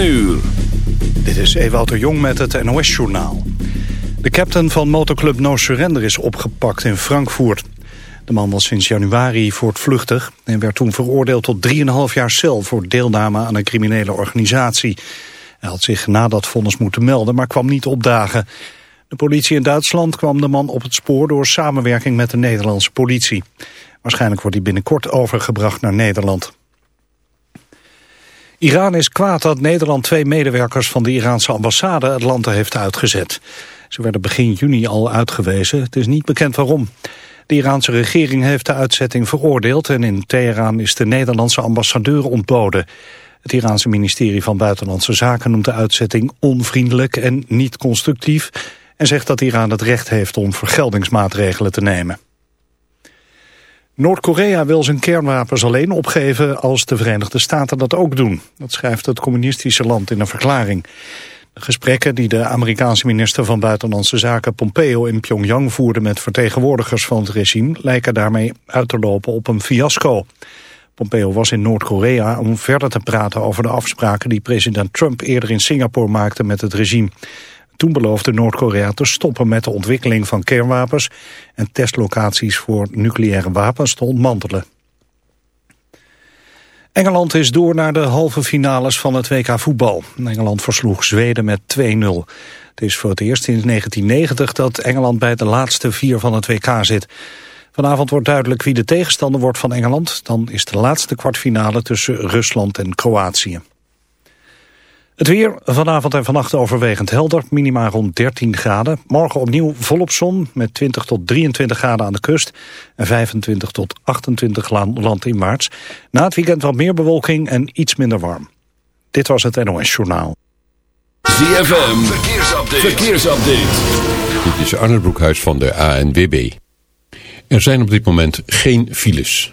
Dit is Ewout Jong met het NOS-journaal. De captain van motoclub No Surrender is opgepakt in Frankfurt. De man was sinds januari voortvluchtig en werd toen veroordeeld tot 3,5 jaar cel... voor deelname aan een criminele organisatie. Hij had zich na dat vonnis moeten melden, maar kwam niet opdagen. De politie in Duitsland kwam de man op het spoor... door samenwerking met de Nederlandse politie. Waarschijnlijk wordt hij binnenkort overgebracht naar Nederland. Iran is kwaad dat Nederland twee medewerkers van de Iraanse ambassade het land heeft uitgezet. Ze werden begin juni al uitgewezen. Het is niet bekend waarom. De Iraanse regering heeft de uitzetting veroordeeld en in Teheran is de Nederlandse ambassadeur ontboden. Het Iraanse ministerie van Buitenlandse Zaken noemt de uitzetting onvriendelijk en niet constructief en zegt dat Iran het recht heeft om vergeldingsmaatregelen te nemen. Noord-Korea wil zijn kernwapens alleen opgeven als de Verenigde Staten dat ook doen. Dat schrijft het communistische land in een verklaring. De gesprekken die de Amerikaanse minister van Buitenlandse Zaken Pompeo in Pyongyang voerde met vertegenwoordigers van het regime lijken daarmee uit te lopen op een fiasco. Pompeo was in Noord-Korea om verder te praten over de afspraken die president Trump eerder in Singapore maakte met het regime. Toen beloofde Noord-Korea te stoppen met de ontwikkeling van kernwapens en testlocaties voor nucleaire wapens te ontmantelen. Engeland is door naar de halve finales van het WK voetbal. Engeland versloeg Zweden met 2-0. Het is voor het eerst sinds 1990 dat Engeland bij de laatste vier van het WK zit. Vanavond wordt duidelijk wie de tegenstander wordt van Engeland. Dan is de laatste kwartfinale tussen Rusland en Kroatië. Het weer vanavond en vannacht overwegend helder, minima rond 13 graden. Morgen opnieuw volop zon met 20 tot 23 graden aan de kust... en 25 tot 28 landinwaarts. Na het weekend wat meer bewolking en iets minder warm. Dit was het NOS Journaal. ZFM, verkeersupdate. verkeersupdate. Dit is Arne Broekhuis van de ANWB. Er zijn op dit moment geen files.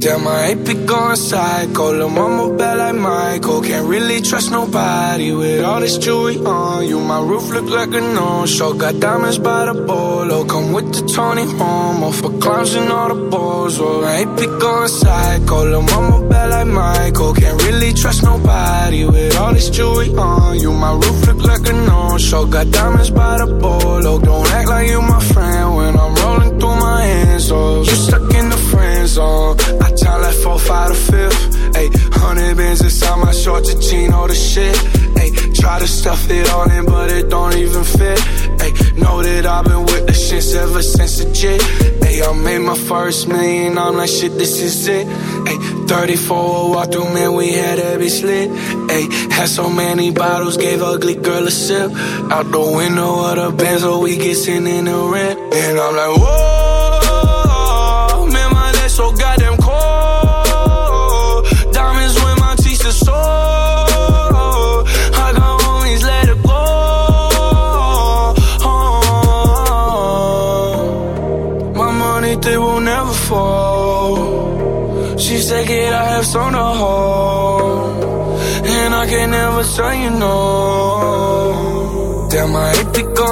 Damn, I ain't be going psycho. Lil' mama bad like Michael. Can't really trust nobody with all this jewelry on you. My roof look like a no-show. Got diamonds by the bolo. Come with the Tony Homo for clowns and all the balls. Oh, I ain't be going psycho. Lil' mama bad like Michael. Can't really trust nobody with all this jewelry on you. My roof look like a no-show. Got diamonds by the bolo. Don't act like you my friend when I'm rolling through my hands. Oh, you stuck in friend zone. I time like four, five to fifth. Ayy, hundred bins inside my short to jean, all the shit. Ayy, try to stuff it all in, but it don't even fit. Ayy, know that I've been with the shits ever since the jit. Ayy, I made my first million, I'm like, shit, this is it. Ayy, 34 walk through, man, we had every slit. Ayy, had so many bottles, gave ugly girl a sip. Out the window of the Benz, so we get in the rent. And I'm like, whoa. Can never tell you no.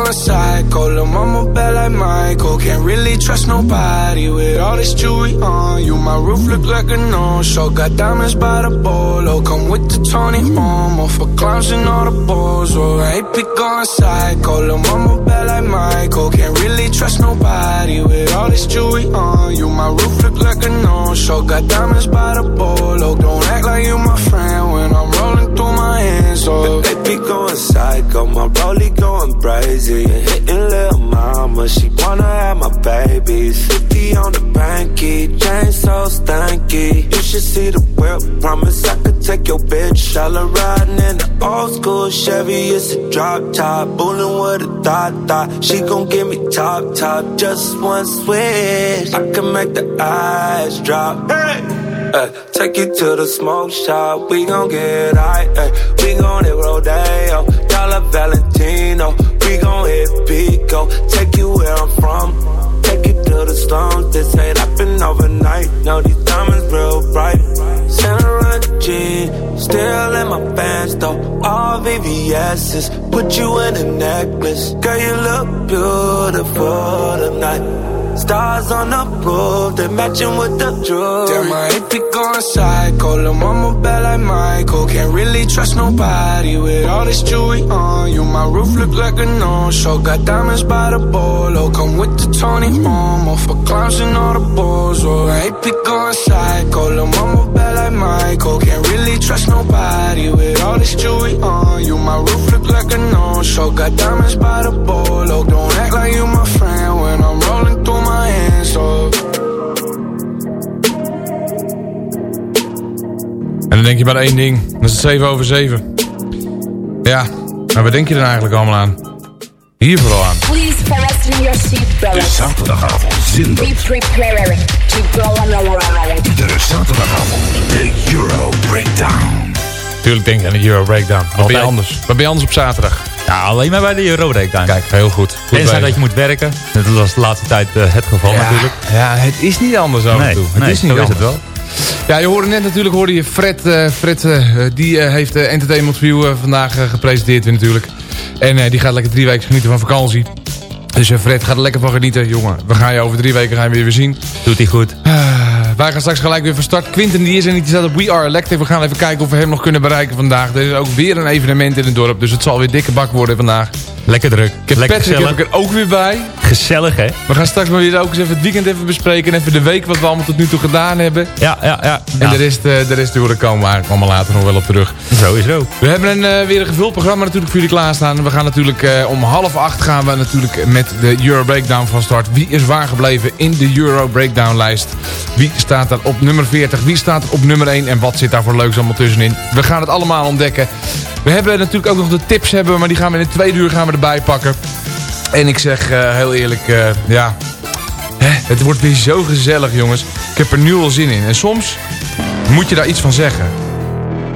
Go psycho. Lil' mama bad like Michael. Can't really trust nobody with all this jewelry on you. My roof look like a no-show. Got diamonds by the bolo. Come with the Tony Momo for clowns and all the balls. Oh, I hate to go psycho. Lil' mama bad like Michael. Can't really trust nobody with all this jewelry on you. My roof look like a no-show. Got diamonds by the bolo. Don't act like you my friend when I'm rolling through my hands. Oh, They be going psycho, my rollie going crazy. Hitting little mama, she wanna have my babies. 50 on the banky, chain so stanky. You should see the whip, promise I could take your bitch. All riding in the old school Chevy, it's a drop top. Bullin' with a thought thought. She gon' give me top top, just one switch. I can make the eyes drop. Hey! Ay, take you to the smoke shop, we gon' get high. Ay, we gon' hit Rodeo, Dollar Valentino. We gon' hit Pico, take you where I'm from. Take you to the slums, this ain't happen overnight. No, these diamonds real bright. Santa jean, still in my pants though. All VVS's, put you in a necklace. Girl, you look beautiful tonight. Stars on the roof, they matching with the jewelry. Damn, I hate to go psycho. Lil' mama bad like Michael. Can't really trust nobody with all this jewelry on you. My roof look like a no-show. Got diamonds by the bolo. Come with the Tony Momo for clowns and all the balls. Oh, I hate to go psycho. Lil' mama bad like Michael. Can't really trust nobody with all this jewelry on you. My roof look like a no-show. Got diamonds by the bolo. Don't act like you my friend En dan denk je maar één ding. Dat is het 7 over 7. Ja, maar wat denk je dan eigenlijk allemaal aan? Hier vooral aan. Please fasten your seatbelt. De zaterdagavond zin Be prepared to go on a De zaterdagavond. De Euro Breakdown. Tuurlijk denk je aan de Euro Breakdown. Wat ben je anders? Wat ben je anders op zaterdag? Ja, alleen maar bij de Euro Breakdown. Kijk, heel goed. goed Tenzij dat je moet werken. Dat was de laatste tijd eh, het geval ja, natuurlijk. Ja, het is niet anders af en Nee, toe. Het nee, is niet zo is anders. het wel. Ja, je hoorde net natuurlijk, hoorde je Fred, eh, Fred eh, die eh, heeft de Entertainment View vandaag gepresenteerd weer natuurlijk. En eh, die gaat lekker drie weken genieten van vakantie. Dus eh, Fred gaat er lekker van genieten, jongen. We gaan je over drie weken gaan we weer weer zien. Doet hij goed. Wij gaan straks gelijk weer van start. Quinten die is er niet, die staat op We Are Elective. We gaan even kijken of we hem nog kunnen bereiken vandaag. Er is ook weer een evenement in het dorp, dus het zal weer dikke bak worden vandaag. Lekker druk. Ik heb Lekker Patrick heb ik er ook weer bij. Gezellig, hè? We gaan straks maar weer ook eens even het weekend even bespreken. En even de week wat we allemaal tot nu toe gedaan hebben. Ja, ja, ja. En Nou, de rest, eh, de rest daar komen we eigenlijk allemaal later nog wel op terug. Zo is zo. We hebben een, eh, weer een gevuld programma natuurlijk voor jullie klaarstaan. We gaan natuurlijk eh, om half acht gaan we natuurlijk met de Euro Breakdown van start. Wie is waar gebleven in de Euro Breakdown lijst? Wie staat daar op nummer 40? Wie staat er op nummer 1? En wat zit daar voor leuks allemaal tussenin? We gaan het allemaal ontdekken. We hebben natuurlijk ook nog de tips hebben, maar die gaan we in de tweede uur gaan we erbij pakken. En ik zeg eh, heel eerlijk, eh, ja... Hè, het wordt weer zo gezellig, jongens. Ik heb er nu al zin in. En soms moet je daar iets van zeggen.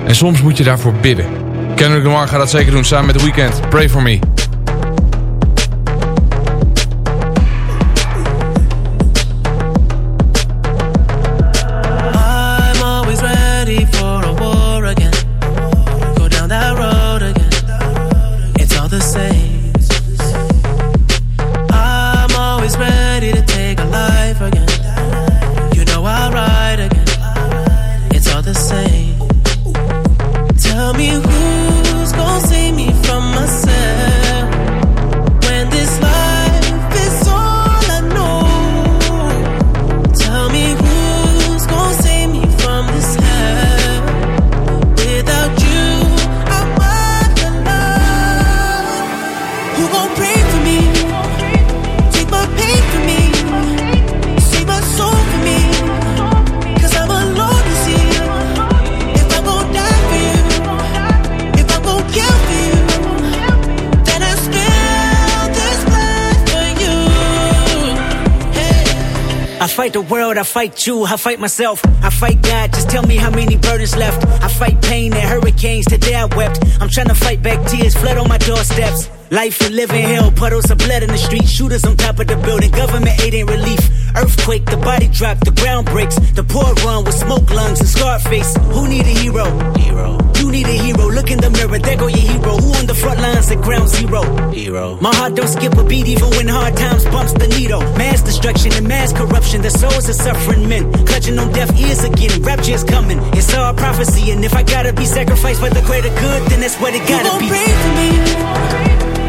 En soms moet je daarvoor bidden. Kendrick Lamar gaat dat zeker doen samen met The Weeknd. Pray for me. Fight you, I fight myself, I fight God. Just tell me how many burdens left. I fight pain and hurricanes. Today I wept. I'm trying to fight back tears, flood on my doorsteps. Life we living hell, puddles of blood in the street, shooters on top of the building. Government aid ain't relief. Earthquake, the body drop, the ground breaks. The poor run with smoke lungs and scarred face. Who need a hero? Hero. You need a hero. Look in the mirror, there go your hero. Who on the front lines at ground zero? Hero. My heart don't skip a beat even when hard times bumps the needle. Mass destruction and mass corruption. The souls of suffering men. Clutching on deaf ears again. Rapture's coming. It's all prophecy. And if I gotta be sacrificed for the greater good, then that's what it gotta gon' be. pray for me.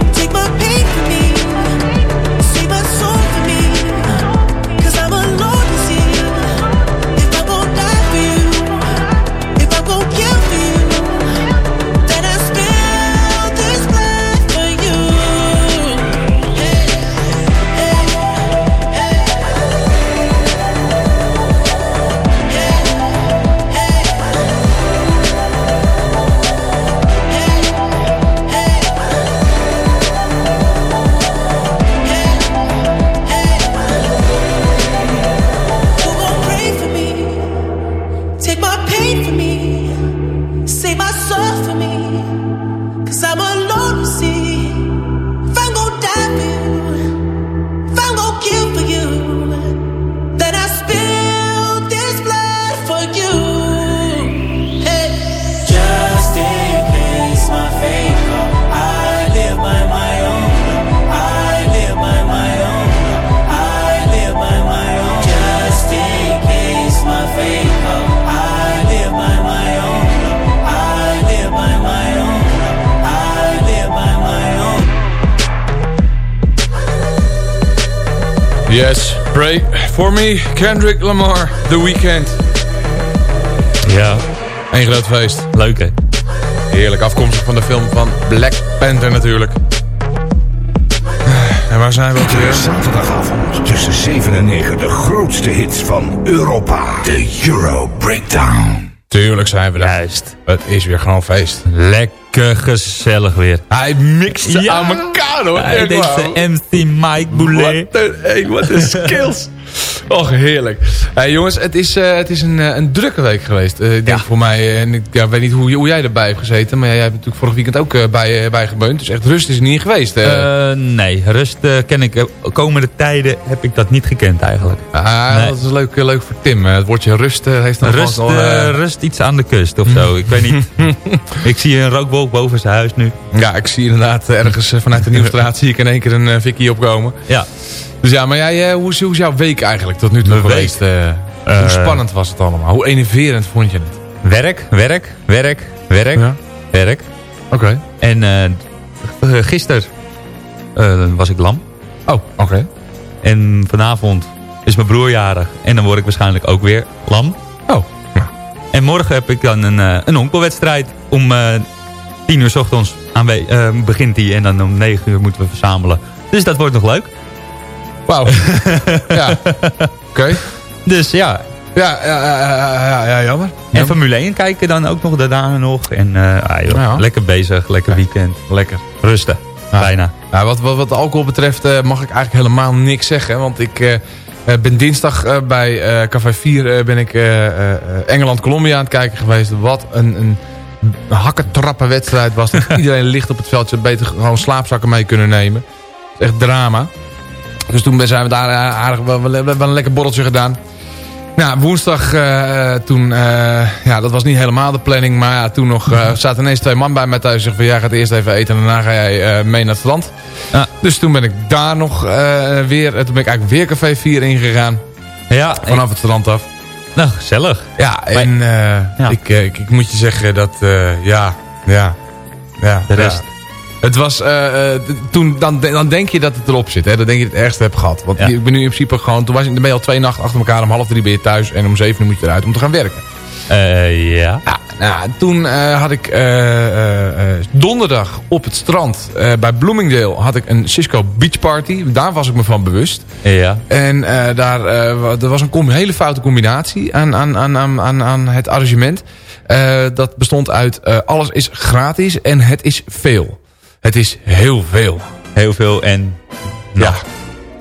Me, Kendrick Lamar, The Weeknd. Ja. Een groot feest. Leuk hè? Heerlijk, afkomstig van de film van Black Panther natuurlijk. En waar zijn we weer? Zaterdagavond tussen 7 en 9 de grootste hits van Europa. De Euro Breakdown. Tuurlijk zijn we daar. Juist. Het is weer gewoon feest. Lekker gezellig weer. Hij mixt ze Ja. aan elkaar hoor. Hij deze waar. MC Mike Boulet. Wat een, hey, wat een skills. Och, heerlijk. Hey, jongens, het is, eh, het is een, eh, een drukke week geweest. Eh, ik denk voor mij, en ik ja, weet niet hoe, hoe jij erbij hebt gezeten. Maar jij hebt natuurlijk vorig weekend ook bij, eh, bijgebeund. Dus echt rust is er niet geweest. nee, rust ken ik. komende tijden heb ik dat niet gekend eigenlijk. ah, nee. dat is leuk, leuk voor Tim. Het woordje rust heeft dan Rust, al, rust iets aan de kust of zo. Ik weet niet. ik zie een rookwolk boven zijn huis nu. Ja, ik zie inderdaad ergens vanuit de Nieuwstraat zie ik in één keer een Vicky opkomen. Ja. Dus ja, maar jij, hoe, is, hoe is jouw week eigenlijk tot nu toe Mijn geweest? Eh, hoe spannend was het allemaal? Hoe enerverend vond je het? Werk, werk, werk, werk, Ja. werk. Oké. En eh, g- gisteren eh, was ik lam. Oh, oké. En vanavond is mijn broer jarig. En dan word ik waarschijnlijk ook weer lam. Oh, ja. En morgen heb ik dan een, eh, een onkelwedstrijd. Om eh 10 uur s ochtends eh, begint die. En dan om 9 uur moeten we verzamelen. Dus dat wordt nog leuk. Wauw. ja. Oké. Dus ja. Ja, ja, ja, ja, ja, ja, jammer. En Formule 1 kijken dan ook nog daarna nog. En eh, ah, joh, lekker bezig, lekker weekend. Lekker. Rusten, bijna. Ja, wat, wat, wat de alcohol betreft eh, mag ik eigenlijk helemaal niks zeggen. Want ik eh, ben dinsdag bij eh, Café 4 eh, ben ik Engeland-Colombia aan het kijken geweest. Wat een, een hakketrappen wedstrijd was. dat. Iedereen ligt op het veld. Ze had beter gewoon slaapzakken mee kunnen nemen. Echt drama. Dus toen zijn we daar aardig wel, wel, wel een lekker borreltje gedaan. Nou, woensdag, eh, toen, eh, ja, dat was niet helemaal de planning. Maar ja, toen nog eh, zaten ineens twee man bij mij thuis. Zeggen van, jij gaat eerst even eten en daarna ga jij eh, mee naar het strand. Ja. Dus toen ben ik daar nog eh, weer, eh, toen ben ik eigenlijk weer café 4 ingegaan. Ja, Vanaf het strand af. nou, gezellig. Ja, en eh, Ja. Ik, eh, ik, ik moet je zeggen dat, eh, ja, ja, ja. De ja. Het was, eh, eh, toen, dan, dan denk je dat het erop zit. Hè? Dan denk je het ergste hebt gehad. Want Ja. ik ben nu in principe gewoon, toen was, ik- dan ben je al twee nachten achter elkaar. Om half drie ben je thuis en om zeven uur moet je eruit om te gaan werken. Eh, ja. Nou, toen had ik donderdag op het strand bij Bloomingdale had ik een Cisco Beach Party. Daar was ik me van bewust. Ja. En daar er was een hele foute combinatie aan, aan, aan, aan, aan, het arrangement. Dat bestond uit alles is gratis en het is veel. Het is heel veel. Heel veel en... Ja.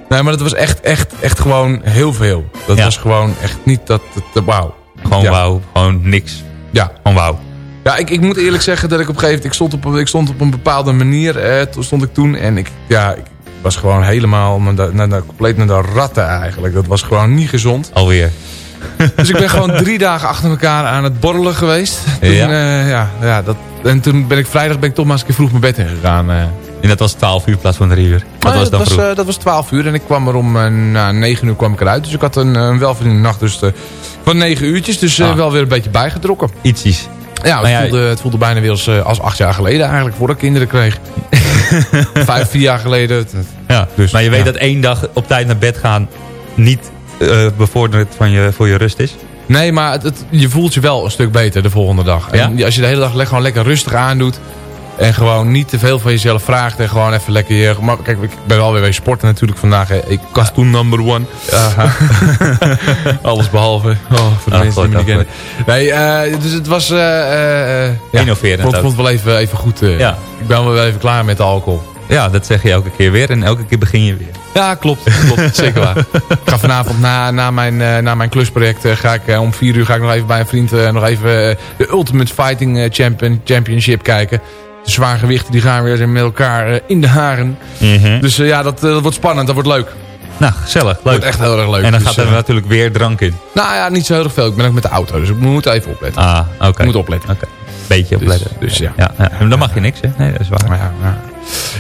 Nee, maar dat was echt, echt, echt gewoon heel veel. Dat Ja. was gewoon echt niet dat... dat, Wauw. Gewoon Ja. wauw. Gewoon niks. Ja. Gewoon wauw. Ja, ik, ik moet eerlijk zeggen dat ik op een gegeven moment... Ik stond op, ik stond op een bepaalde manier, eh, toen stond ik toen. En ik, ja, ik, was gewoon helemaal naar naar compleet naar de ratten eigenlijk. Dat was gewoon niet gezond. Alweer. Dus ik ben gewoon drie dagen achter elkaar aan het borrelen geweest. Toen, Ja. ja. ja, ja, dat, en toen ben ik vrijdag ben ik toch maar eens een keer vroeg mijn bed ingegaan. eh. En dat was 12 uur in plaats van 3 uur. Dat was dan dat, was, eh, dat was 12 uur en ik kwam er om uh, na 9 uur kwam ik eruit. Dus ik had een, een welverdiende nachtrust eh, van 9 uurtjes. Dus eh, Ah. wel weer een beetje bijgetrokken. Ietsjes. Ja, het, ja, voelde, het voelde bijna weer als, eh, als acht jaar geleden eigenlijk, voordat ik kinderen kreeg. Vijf, vier jaar geleden. Ja, Dus, maar je weet ja. dat één dag op tijd naar bed gaan niet eh bevorderend van je, voor je rust is? Nee, maar het, het- je voelt je wel een stuk beter de volgende dag. En Ja? als je de hele dag le- gewoon lekker rustig aandoet... en gewoon niet te veel van jezelf vraagt... en gewoon even lekker je... Maar kijk, ik ben wel weer weer sporten natuurlijk vandaag. hè. Ik toen number one. Alles behalve. Oh, voor de Ah, mensen die me kennen. Nee, eh, dus het was... ja, Innoverend Ik vond, het wel even, even goed. Ja. Ik ben wel even klaar met de alcohol. Ja, dat zeg je elke keer weer. En elke keer begin je weer. Ja, klopt. klopt zeker waar. Ik ga vanavond na, na, mijn, eh, na mijn klusproject... eh, ga ik, eh, om vier uur ga ik nog even bij een vriend... nog even de Ultimate Fighting Champion, Championship kijken. De zwaargewichten die gaan weer met elkaar in de haren. Dus eh, ja, dat, dat wordt spannend. Dat wordt leuk. Nou, gezellig. Leuk. Wordt echt heel erg leuk. En dan Dus, gaat er natuurlijk weer drank in. Nou ja, niet zo heel erg veel. Ik ben ook met de auto. Dus ik moet even opletten. Ah, oké. Ik moet opletten. Oké. Beetje opletten. Dus ja. Ja, ja. En dan mag je niks, hè? Nee, dat is waar. Maar ja, ja.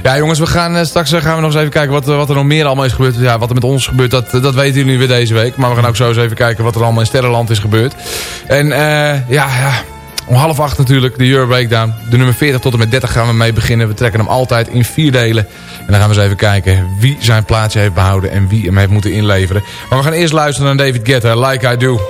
Ja, jongens, we gaan, eh, straks eh, gaan we nog eens even kijken wat, eh, wat er nog meer allemaal is gebeurd. Ja, wat er met ons gebeurt, dat, dat weten jullie weer deze week. Maar we gaan ook zo eens even kijken wat er allemaal in Sterrenland is gebeurd. En ja, ja, om half acht natuurlijk, de Euro Breakdown. De nummer 40 tot en met 30 gaan we mee beginnen. We trekken hem altijd in vier delen. En dan gaan we eens even kijken wie zijn plaatsje heeft behouden en wie hem heeft moeten inleveren. Maar we gaan eerst luisteren naar David Guetta. Like I do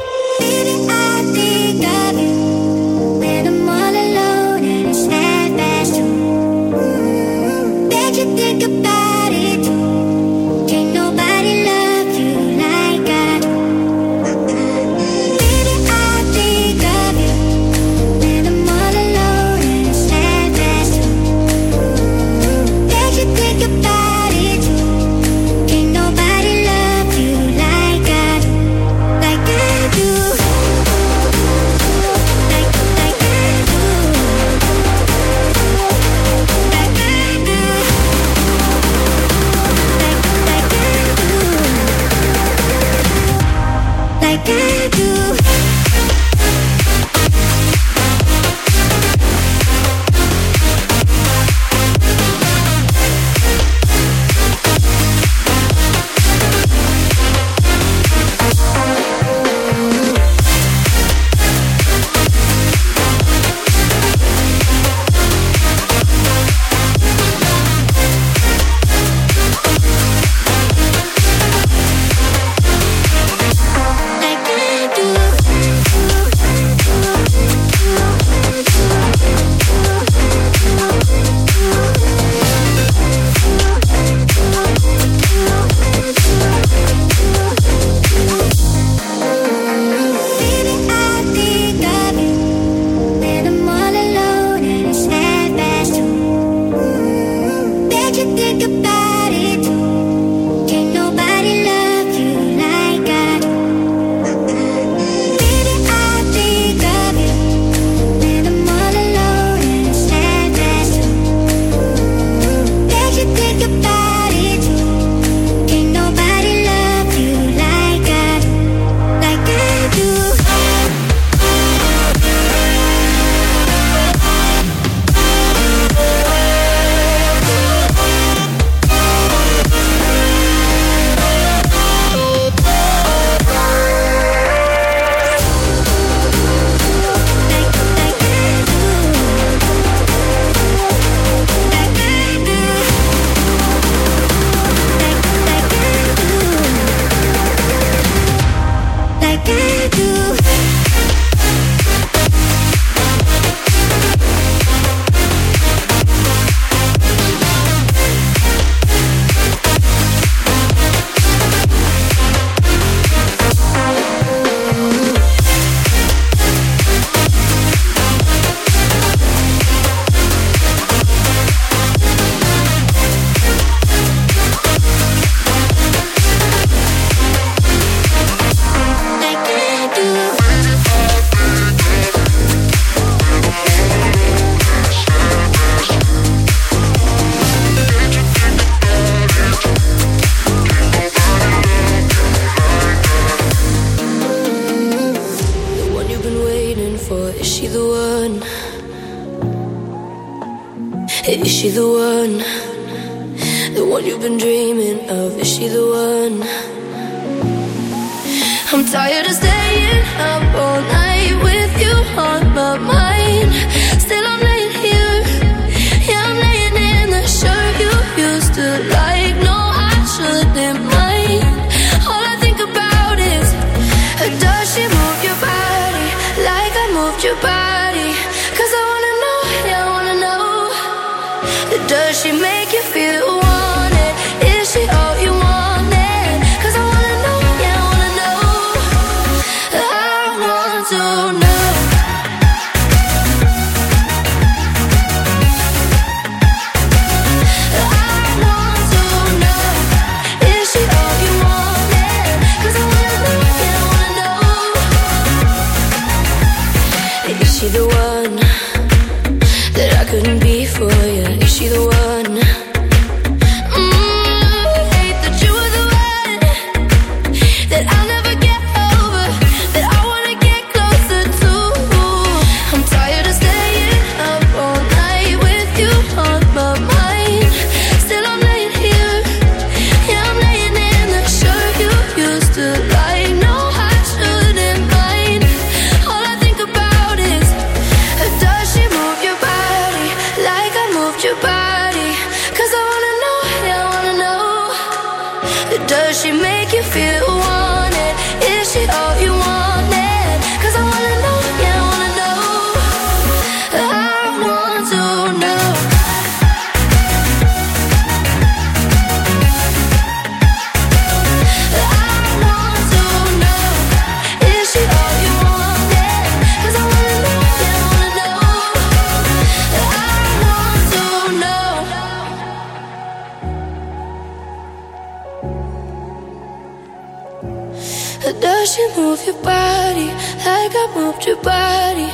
Does she move your body like I moved your body?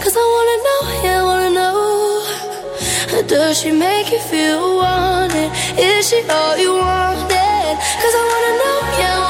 Cause I wanna know, yeah, I wanna know. Does she make you feel wanted? Is she all you wanted? Cause I wanna know, yeah,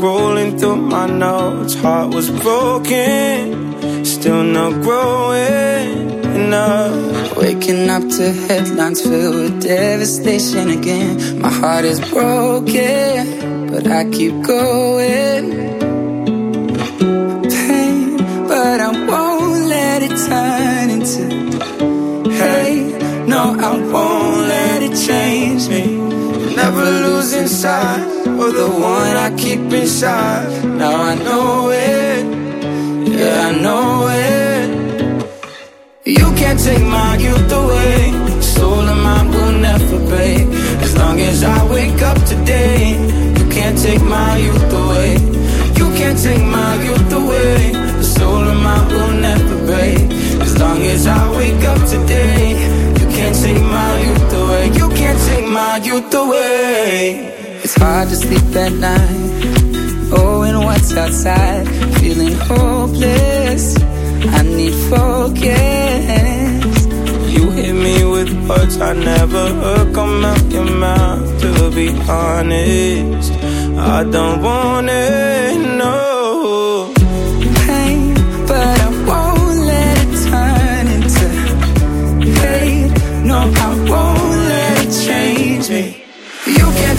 couch, scrolling through my notes. Heart was broken, still not growing enough. Waking up to headlines filled with devastation again. My heart is broken, but I keep going. Pain, but I won't let it turn into hate. No, I won't let it change me. Never losing sight of the one I keep inside. Now I know it, yeah, I know it. You can't take my youth away. Soul of mine will never break. As long as I wake up today, you can't take my youth away. You can't take my youth away. The soul of mine will never break. As long as I wake up today, you can't take my youth away. You can't take my youth away. Hard to sleep at night. Oh, and what's outside? Feeling hopeless. I need focus. You hit me with words I never heard come out your mouth. To be honest, I don't want it, no.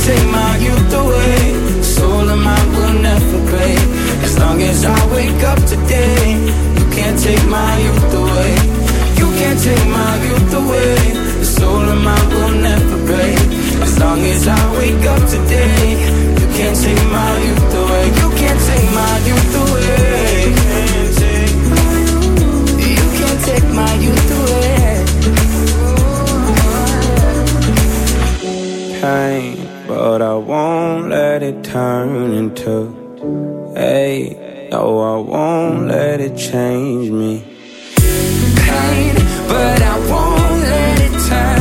take my youth away. Soul of mine will never break. As long as I wake up today, you can't take my youth away. You can't take my youth away. The soul of mine will never break. As long as I wake up today, you can't take my youth away. You can't take my youth away. You can't take my youth away. Pain but I won't let it turn into hate. No, I won't let it change me. pain, but I won't let it turn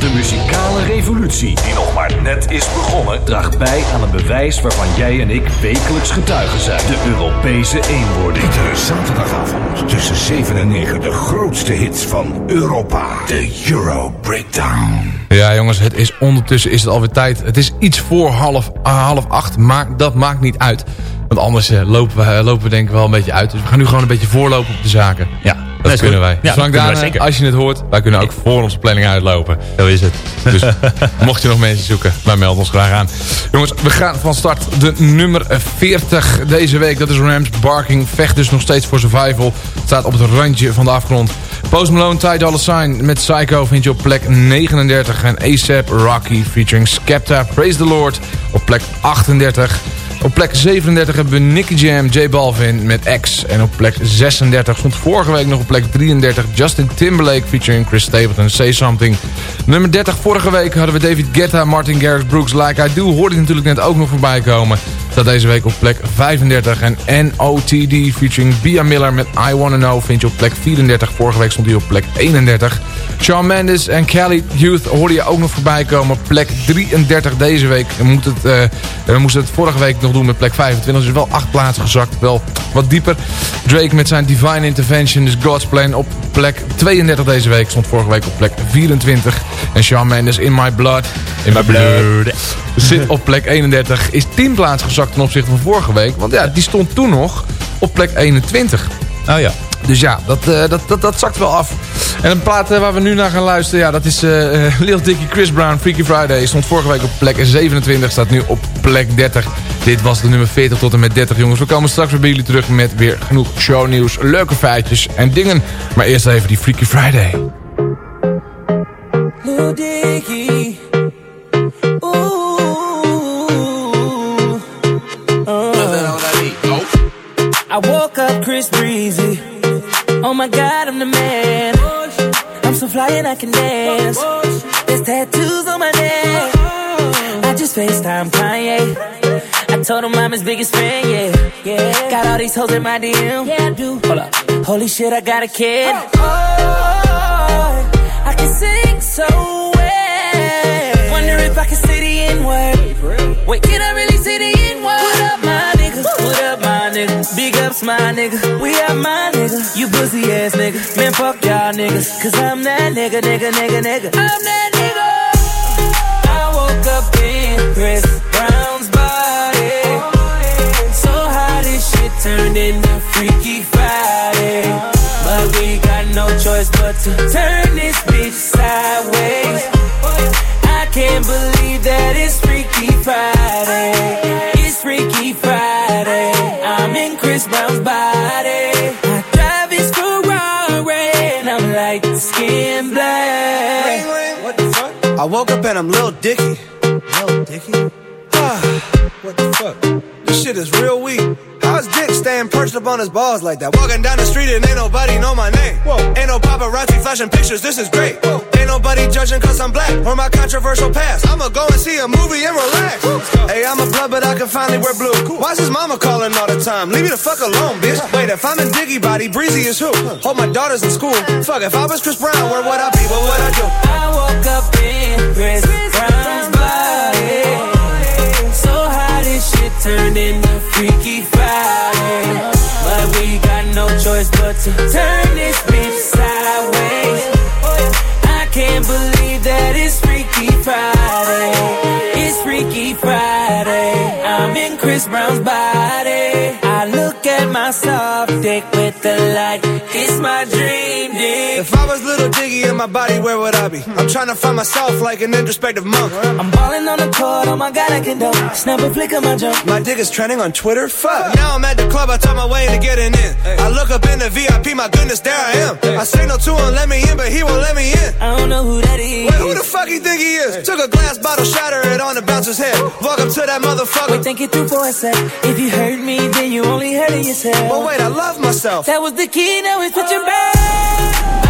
De muzikale revolutie, die nog maar net is begonnen, draagt bij aan een bewijs waarvan jij en ik wekelijks getuigen zijn. De Europese eenwording. Iedere zaterdagavond tussen 7 en 9 de grootste hits van Europa. De Euro Breakdown. Ja jongens, het is ondertussen is het alweer tijd. Het is iets voor half, ah, half acht, maar dat maakt niet uit. Want anders eh, lopen, we, eh, lopen we denk ik wel een beetje uit. Dus we gaan nu gewoon een beetje voorlopen op de zaken. Ja, dat, kunnen wij. Ja, zeker. als je het hoort, wij kunnen ook voor onze planning uitlopen. Zo is het. Dus mocht je nog mensen zoeken, wij melden ons graag aan. Jongens, we gaan van start de nummer 40 deze week. Dat is Rams Barking. Vecht dus nog steeds voor survival. Staat op het randje van de afgrond. Post Malone, Ty Dolla Sign met Psycho vind je op plek 39. En ASAP Rocky featuring Skepta, Praise the Lord op plek 38. Op plek 37 hebben we Nicky Jam, J Balvin met X. En op plek 36 stond vorige week nog op plek 33 Justin Timberlake featuring Chris Stapleton, Say Something. Nummer 30 vorige week hadden we David Guetta, Martin Garrix, Brooks, Like I Do. Hoorde je natuurlijk net ook nog voorbij komen. Staat deze week op plek 35. En NOTD featuring Bia Miller met I Wanna Know vind je op plek 34. Vorige week stond hij op plek 31. Shawn Mendes en Kelly Youth hoorde je ook nog voorbij komen. Plek 33 deze week. We, het, eh, we moesten het vorige week nog doen met plek 25. Dus wel acht plaatsen gezakt. Wel wat dieper. Drake met zijn Divine Intervention, dus God's Plan op plek 32 deze week. Stond vorige week op plek 24. En Shawn Mendes In My Blood. In My Blood. Zit op plek 31. Is 10 plaatsen gezakt ten opzichte van vorige week. Want ja, die stond toen nog op plek 21. Oh ja. Dus ja, dat, eh, dat, dat, dat zakt wel af. En een plaat eh, waar we nu naar gaan luisteren, ja, dat is eh eh, Lil Dicky, Chris Brown, Freaky Friday. Stond vorige week op plek 27, staat nu op plek 30. Dit was de nummer 40 tot en met 30, jongens. We komen straks weer bij jullie terug met weer genoeg shownieuws, leuke feitjes en dingen. Maar eerst even die Freaky Friday. Lil Dicky. Chris Breezy. Oh my god, I'm the man. I'm so fly and I can dance. There's tattoos on my neck. I just FaceTime Kanye. I told him I'm his biggest fan, yeah. yeah. Got all these hoes in my DM. Yeah, I do. Hold up. Holy shit, I got a kid. Oh, oh I can sing so well. Wonder if I can say the N word. Wait, can I really say the N word? What up, my? What up, my nigga? Big ups, my nigga. We are my nigga. You pussy ass nigga. Man, fuck y'all niggas. Cause I'm that nigga, nigga, nigga, nigga. I'm that nigga. I woke up in Chris Brown's body. So how this shit turned into Freaky Friday. But we got no choice but to turn this bitch sideways. I can't believe that it's Freaky Friday. It's Freaky Friday. I'm in Chris Brown's body. I drive his Ferrari and I'm like, make the skin black. What the fuck? I woke up and I'm Lil Dicky. Lil Dicky? Ah, what the fuck? This shit is real weak. How's Dick staying perched up on his balls like that? Walking down the street and ain't nobody know my name. Whoa. Ain't no paparazzi flashing pictures, this is great. Whoa. Ain't nobody judging cause I'm black or my controversial past. I'ma go and see a movie and relax. Hey, I'm a blood, but I can finally wear blue. Why's his mama calling all the time? Leave me the fuck alone, bitch. Wait, if I'm in Diggy Body, Breezy is who? Hold my daughter's in school. Fuck, if I was Chris Brown, where would I be? What would I do? I woke up in Chris Brown's body. This shit turned into Freaky Friday. But we got no choice but to turn this bitch sideways. I can't believe that it's Freaky Friday. It's Freaky Friday. I'm in Chris Brown's body. I look at my soft dick with the light. It's my dream. If I was little Diggy in my body, where would I be? I'm trying to find myself like an introspective monk. I'm balling on the court, oh my god, I can dunk. Snap a flick of my jump. My dick is trending on Twitter. Fuck. Now I'm at the club, I talk my way into getting in. I look up in the VIP, my goodness, there I am. I signal to him, let me in, but he won't let me in. I don't know who that is. Wait, who the fuck you think he is? Took a glass bottle, shatter it on the bouncer's head. Walk up to that motherfucker. Wait, think it through for a sec. If you hurt me, then you only hurting yourself. But wait, I love myself. That was the key, now it's switching back.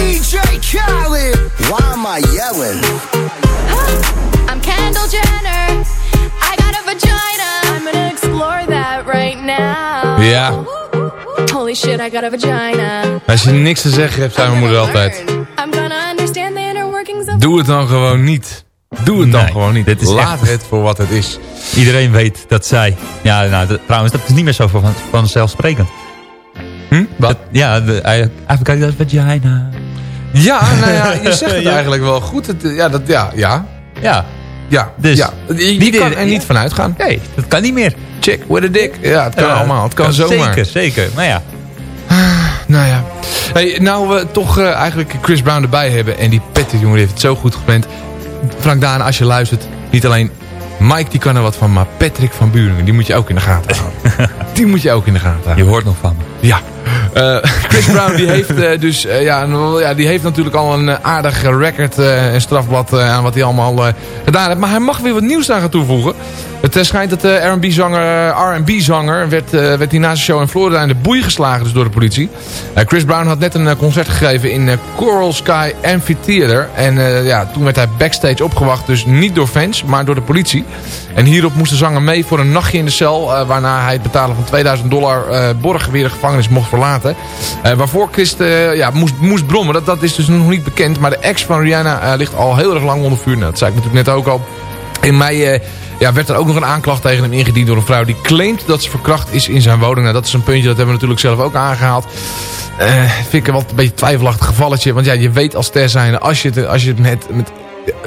DJ Khaled. Why am I yelling? I'm Kendall Jenner. I got a vagina. I'm gonna explore that right now. Ja, Holy shit, I got a vagina. als je niks te zeggen hebt, zei mijn moeder altijd. I'm gonna understand the inner workings of Doe het dan gewoon niet. Doe het dan Nee, gewoon niet. dit is Laat echt- het voor wat het is. Iedereen weet dat zij... Ja, nou, trouwens, dat is niet meer zo van, vanzelfsprekend. Hm? Wat? ja, de, got a vagina. Ja, nou ja, je zegt het Ja. eigenlijk wel goed. Het, ja, dat, ja, ja. Ja. Ja, Dus, ja. Je, kan er niet ja. van uitgaan. Nee, dat kan niet meer. Chick with a dick. Ja, het kan Ja, allemaal. Het kan zomaar. Zeker, zeker. Maar ja, Nou ja. Hey, nou we toch eh, eigenlijk Chris Brown erbij hebben. En die Patrick, jongen, die heeft het zo goed gepland. Frank Daan, als je luistert. Niet alleen Mike, die kan er wat van. Maar Patrick van Buringen, die moet je ook in de gaten houden. die moet je ook in de gaten houden. je hoort nog van me. Ja. Eh, Chris Brown die heeft eh, dus eh, ja, een- ja, die heeft natuurlijk al een aardig record en strafblad aan wat hij allemaal gedaan heeft. Maar hij mag weer wat nieuws aan gaan toevoegen. Het schijnt dat de R&B-zanger R&B-zanger werd, werd hij na zijn show in Florida in de boei geslagen dus door de politie. Chris Brown had net een concert gegeven in Coral Sky Amphitheater. En ja, toen werd hij backstage opgewacht, dus niet door fans, maar door de politie. En hierop moest de zanger mee voor een nachtje in de cel, waarna hij het betalen van 2000 dollar borg weer de gevangenis mocht verlaten. Eh, waarvoor Chris eh, ja, moest, moest brommen, dat, dat is dus nog niet bekend. Maar de ex van Rihanna eh, ligt al heel erg lang onder vuur. Nou, dat zei ik natuurlijk net ook al. In mei ja, werd er ook nog een aanklacht tegen hem ingediend door een vrouw die claimt dat ze verkracht is in zijn woning. Nou, dat is een puntje, dat hebben we natuurlijk zelf ook aangehaald. Eh vind ik een beetje een twijfelachtig gevalletje. Want ja, je weet als ster zijnde, als je het, als je het met, met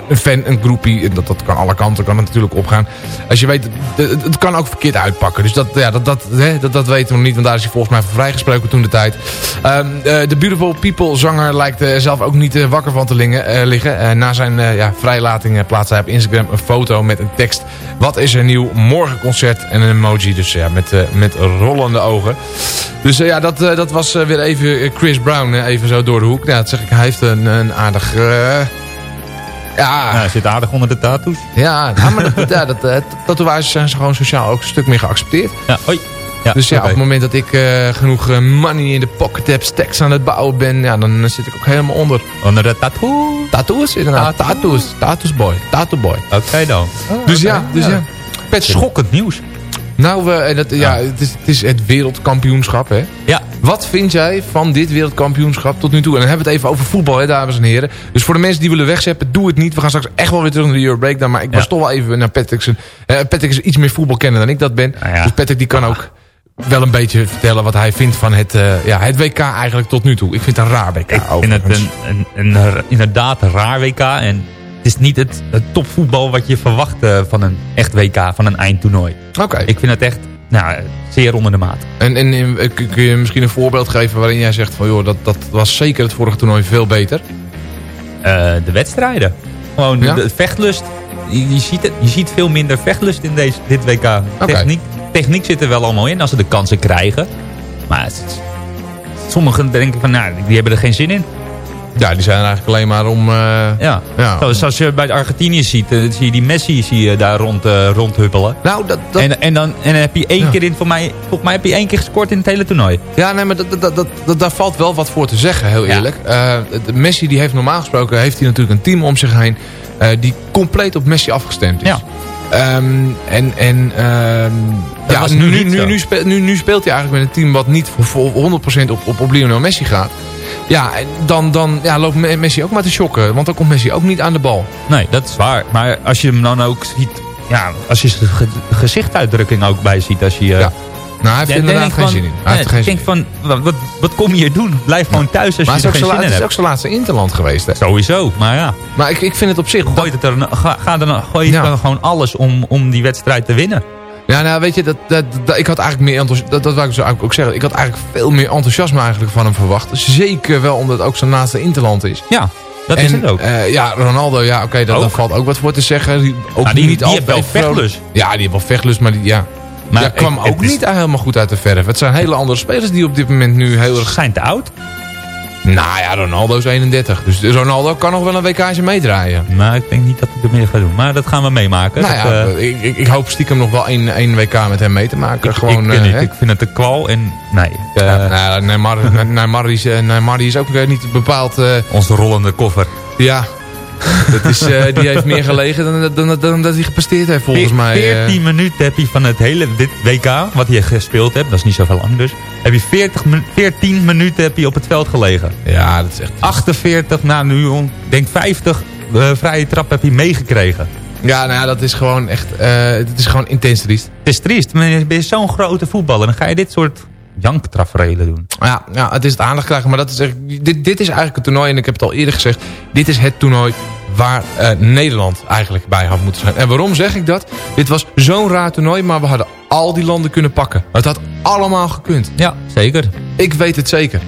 een fan, een groepie, dat, dat kan alle kanten, kan het natuurlijk opgaan. Als je weet, het, kan ook verkeerd uitpakken. Dus dat, ja, dat, dat, hè, dat, dat weten we nog niet, want daar is hij volgens mij voor vrijgesproken toen de tijd. Ehm, eh, de Beautiful People zanger lijkt er zelf ook niet eh, wakker van te eh, liggen. Eh, na zijn eh, ja, vrijlating eh, plaatste hij op Instagram een foto met een tekst. Wat is er nieuw? Morgen concert en een emoji. Dus ja, met, eh, met rollende ogen. Dus eh, ja, dat, eh, dat was eh, weer even eh, Chris Brown, eh, even zo door de hoek. Ja, zeg ik, hij heeft een, een aardig... ja, hij zit aardig onder de tattoos. ja, ja, maar dat, ja, dat, eh, tatoeages zijn ze gewoon sociaal ook een stuk meer geaccepteerd. Ja, hoi. Ja, dus ja, op het moment dat ik eh, genoeg eh, money in de pocket heb, stacks aan het bouwen ben, ja, dan zit ik ook helemaal onder. Onder de tattoo. Tattoos inderdaad. Tattoo. Tattoos. Tattoos boy. Tattoo boy. Oké dan. Dus ja, dus ja. Pet Schokkend nieuws. Nou, en dat, ja, het, is, het is het wereldkampioenschap, hè? Ja. Wat vind jij van dit wereldkampioenschap tot nu toe? En dan hebben we het even over voetbal, hè, dames en heren. Dus voor de mensen die willen wegzeppen, doe het niet. We gaan straks echt wel weer terug naar de Euro Breakdown. Maar ik was toch wel even naar Patrick. eh, Patrick is iets meer voetbalkenner dan ik dat ben. Nou ja. Dus Patrick die kan ook wel een beetje vertellen wat hij vindt van het, eh, ja, het WK eigenlijk tot nu toe. Ik vind het een raar WK. Ik vind het een, een, inderdaad een raar WK. En is niet het, het topvoetbal wat je verwacht eh, van een echt WK, van een eindtoernooi. Oké. Ik vind het echt nou, zeer onder de maat. En, en eh, kun je misschien een voorbeeld geven waarin jij zegt van joh, dat, dat was zeker het vorige toernooi veel beter? Eh, de wedstrijden. Gewoon Ja? de vechtlust. Je, je ziet het, je ziet veel minder vechtlust in deze, dit WK. Techniek, techniek zit er wel allemaal in als ze de kansen krijgen. Maar het sommigen denken van, nou, die hebben er geen zin in. Ja, die zijn er eigenlijk alleen maar om... eh, Ja. Ja. Zoals als je bij de Argentinië ziet, eh, zie je die Messi zie je daar rond, eh, rondhuppelen. Nou, dat, dat... En, en, dan, en dan heb je één Ja. keer in, voor mij, volgens mij heb je één keer gescoord in het hele toernooi. Ja, nee, maar dat, dat, dat, dat, daar valt wel wat voor te zeggen, heel eerlijk. De Messi die heeft normaal gesproken heeft hij natuurlijk een team om zich heen... die compleet op Messi afgestemd is. Ja. Ehm, en en ehm, ja, nu, nu nu, nu, speelt, nu, nu speelt hij eigenlijk met een team wat niet voor, voor 100% op, op, op Lionel Messi gaat. Ja, dan, dan ja, loopt Me- Messi ook maar te shocken. Want dan komt Messi ook niet aan de bal. Nee, dat is waar. Maar als je hem dan ook ziet... Ja, als je zijn ge- gezichtsuitdrukking ook bij ziet. Als je, eh, Ja. Nou, hij heeft Ja, er inderdaad geen zin in. Hij heeft nee, geen ik denk van, wat, wat, kom je hier doen? Blijf gewoon thuis als Maar je er geen zin in het is ook hebt. zijn laatste interland geweest. Hè? Sowieso, maar ja. Maar ik, ik vind het op zich... Gooi, het er, ga, ga dan, gooi je Ja. dan gewoon alles om, om die wedstrijd te winnen. Ja, nou weet je, dat, dat, dat- ik had eigenlijk meer enthousiasme, dat, dat wou ik zo eigenlijk ook zeggen. Ik had eigenlijk veel meer enthousiasme eigenlijk van hem verwacht. Zeker wel omdat het ook zijn laatste interland is. Ja, dat en, is het ook. eh, ja, Ronaldo, ja, oké, daar daar valt ook wat voor te zeggen. Die, ook Nou, die- niet die heeft wel vechtlust. Ja, die heeft wel vechtlust, maar die, ja. Maar Maar kwam ik- ook is- niet helemaal goed uit de verf. Het zijn hele andere spelers die op dit moment nu heel erg... Zijn te oud? Nou ja, Ronaldo is 31. Dus Ronaldo kan nog wel een WK'tje meedraaien. Maar ik denk niet dat hij er meer gaat doen. Maar dat gaan we meemaken. Nou Dat, ja, eh, ik, ik, ik hoop stiekem nog wel één, één WK met hem mee te maken. Gewoon, ik, eh, ik vind het een kwal en nee. ik, eh, Ja, nou, Neymar, Neymar, is, Neymar is ook niet bepaald... Onze rollende koffer. ja, dat is, eh, die heeft meer gelegen dan, dan, dan, dat hij gepresteerd heeft volgens mij. eh. 14 minuten heb je van het hele dit WK, wat je gespeeld hebt, dat is niet zoveel lang dus, heb je 40, min- 14 minuten heb je op het veld gelegen. Ja, dat is echt... 48, nou nu, ik denk 50 eh, vrije trap heb je meegekregen. Ja, nou ja, dat is gewoon echt... eh, het is gewoon intens triest. Het is triest, maar je bent zo'n grote voetballer, dan ga je dit soort janktraferelen doen. Ja, ja, het is het aandacht krijgen, maar dat is echt, dit, dit is eigenlijk het toernooi, en ik heb het al eerder gezegd, dit is het toernooi waar eh, Nederland eigenlijk bij had moeten zijn. En waarom zeg ik dat? Dit was zo'n raar toernooi, maar we hadden al die landen kunnen pakken. Het had allemaal gekund. Ja, zeker. Ik weet het zeker.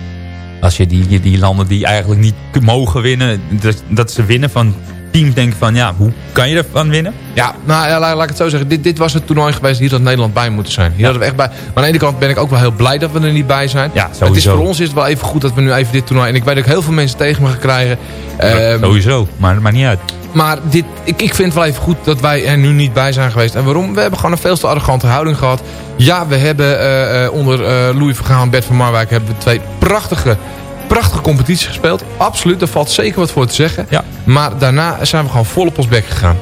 Als je die, die landen die eigenlijk niet mogen winnen, dat, dat ze winnen van teams denken van ja, hoe kan je ervan winnen? Ja, nou ja, laat, laat ik het zo zeggen. Dit, dit was het toernooi geweest, hier had Nederland bij moeten zijn. Hier hadden we echt bij. Maar aan de ene kant ben ik ook wel heel blij dat we er niet bij zijn. Ja, het is sowieso. voor ons is het wel even goed dat we nu even dit toernooi... En ik weet dat ik heel veel mensen tegen me gaan krijgen. Ehm, Sowieso, maar maakt niet uit. Maar dit, ik, ik vind het wel even goed dat wij er nu niet bij zijn geweest. En waarom? We hebben gewoon een veel te arrogante houding gehad. Ja, we hebben eh, eh, onder eh, Louis Vergaal en Bert van Marwijk... hebben we twee prachtige, prachtige competities gespeeld. Absoluut, daar valt zeker wat voor te zeggen. Ja. Maar daarna zijn we gewoon vol op ons bek gegaan.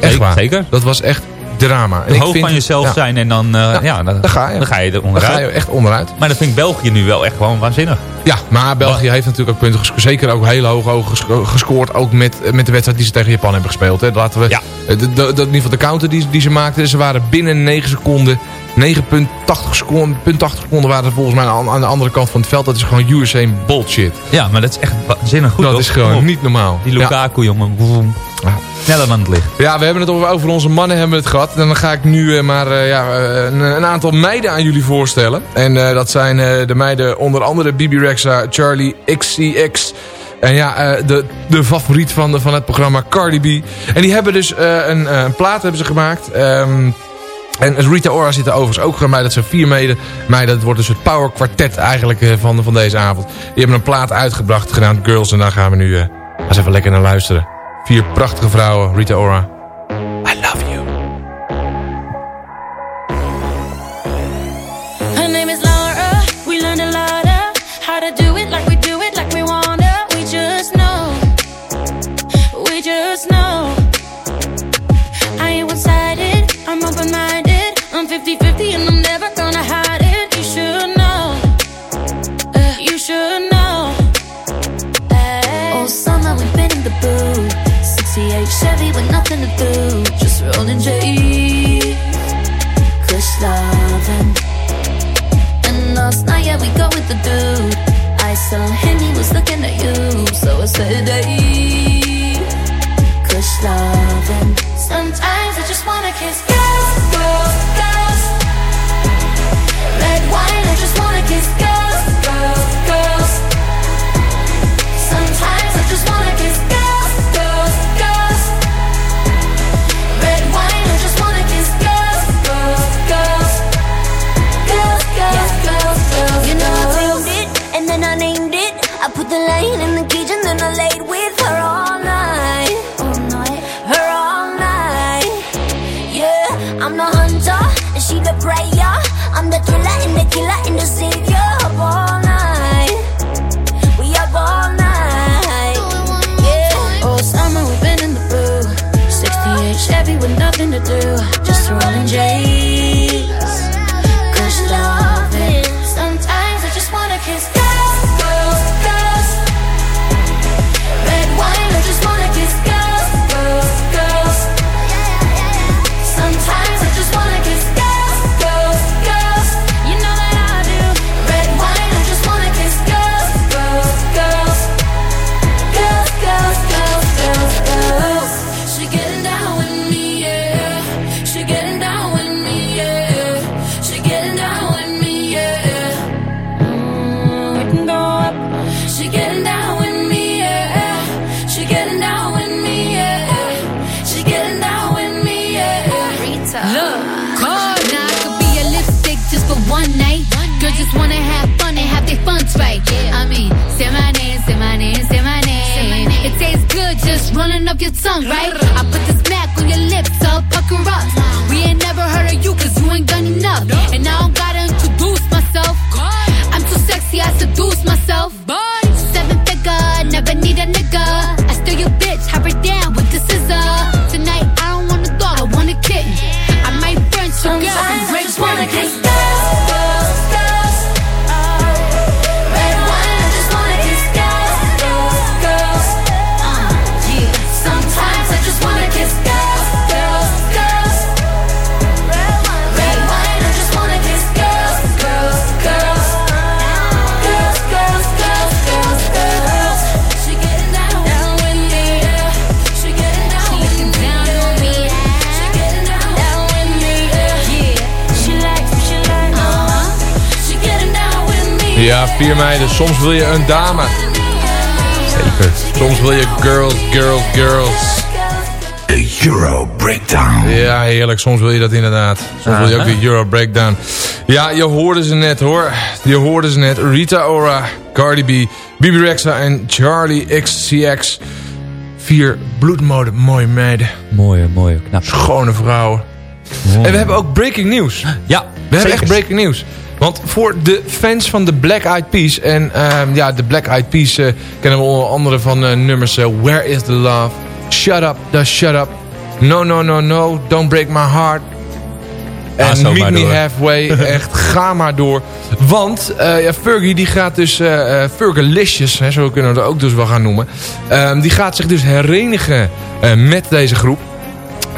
Echt waar. zeker. Dat was echt drama. En ik hoog vind- van jezelf ja, zijn en dan, eh, ja, dan, ga je. dan ga je er onderuit. ga je echt onderuit. Maar dat vind ik België nu wel echt gewoon waanzinnig. Ja, maar België heeft natuurlijk ook punten gescoord. Zeker ook heel hoog, hoog ges- gescoord. Ook met, met de wedstrijd die ze tegen Japan hebben gespeeld. Hè. Laten we, Ja. de, de, de- in ieder geval de counter die, die ze maakten. Ze waren binnen 9 seconden. 9,80 seconden, punt 80 seconden waren er volgens mij aan, aan de andere kant van het veld. Dat is gewoon USA bullshit. Ja, maar dat is echt waanzinnig goed. dat is gewoon niet normaal. Die Ja. Lukaku, jongen. Ja. Het licht. Ja, we hebben het over, over onze mannen hebben het gehad. En dan ga ik nu eh, maar eh, ja, eh, een, een aantal meiden aan jullie voorstellen. En dat zijn de meiden onder andere Bibi Rexa, Charlie XCX... En ja, de, de favoriet van, de, van het programma Cardi B. En die hebben dus een, een plaat hebben ze gemaakt. Ehm, en Rita Ora zit er overigens ook bij. Dat zijn vier meiden. meiden. Dat wordt een soort power kwartet eigenlijk van, van deze avond. Die hebben een plaat uitgebracht, genaamd Girls. En daar gaan we nu eh, eens even lekker naar luisteren. Vier prachtige vrouwen. Rita Ora. I love you. Her name is Laura. We learned a lot of how to do it like we do it, like we wanna. We just know. We just know. I ain't one sided. I'm open minded. I'm 50 50 and I'm 68 Chevy with nothing to do. Just rolling J. Kush loving. And last night, yeah, we go with the dude. I saw him, he was looking at you. So I said, hey, kush loving. Sometimes I just wanna kiss girls, girls, girls. Red wine, I just wanna kiss girls, girls, girls. Do. Just rolling J's. Up your tongue, right? I put the Ja, vier meiden. Soms wil je een dame. Zeker. Soms wil je girls, girls, girls. De Euro Breakdown. Ja, heerlijk. Soms wil je dat inderdaad. Soms wil je ook de Euro Breakdown. Ja, je hoorde ze net hoor. Je hoorde ze net. Rita Ora, Cardi B, Bibi Rexa en Charlie XCX. Vier bloedmode mooie meiden. Mooie, mooie, knap. Schone vrouwen. En we hebben ook breaking news. Ja, We hebben zeker. echt breaking news. Want voor de fans van de Black Eyed Peas... en ehm, ja, de Black Eyed Peas eh, kennen we onder andere van eh, nummers... eh, Where is the Love? Shut Up, The Shut Up. No, no, no, no, Don't Break My Heart. En Meet Me door. Halfway, echt ga maar door. Want eh, ja, Fergie die gaat dus, uh, Fergalicious, hè, zo kunnen we het ook dus wel gaan noemen. Ehm, die gaat zich dus herenigen met deze groep.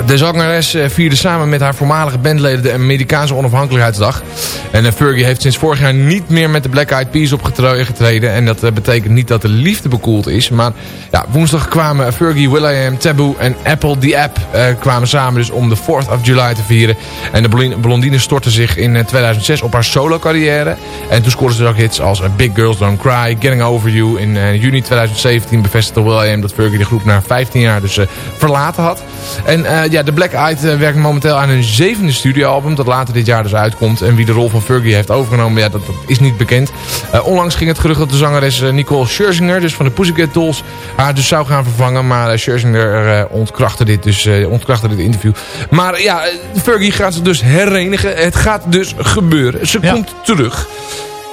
De zangeres eh, vierde samen met haar voormalige bandleden de Amerikaanse onafhankelijkheidsdag. En eh, Fergie heeft sinds vorig jaar niet meer met de Black Eyed Peas opgetreden. En dat eh, betekent niet dat de liefde bekoeld is. Maar ja, woensdag kwamen Fergie, Will.i.am, Taboo en Apple the App eh, kwamen samen dus om de 4th of July te vieren. En de blondine- stortte zich in eh, 2006 op haar solo carrière. En toen scoorde ze ook hits als Big Girls Don't Cry, Getting Over You. In eh, juni 2017 bevestigde Will.i.am dat Fergie de groep na 15 jaar dus verlaten had. En ja, de Black Eyed eh, werkt momenteel aan hun zevende studioalbum dat later dit jaar dus uitkomt. En wie de rol van Fergie heeft overgenomen, ja, dat, dat is niet bekend. Eh, onlangs ging het gerucht dat de zangeres eh, Nicole Scherzinger, dus van de Pussycat Dolls, haar dus zou gaan vervangen. Maar Scherzinger ontkrachtte dit dus, ontkrachtte dit interview. Maar ja, Fergie gaat zich dus herenigen. Het gaat dus gebeuren. Ze ja. komt terug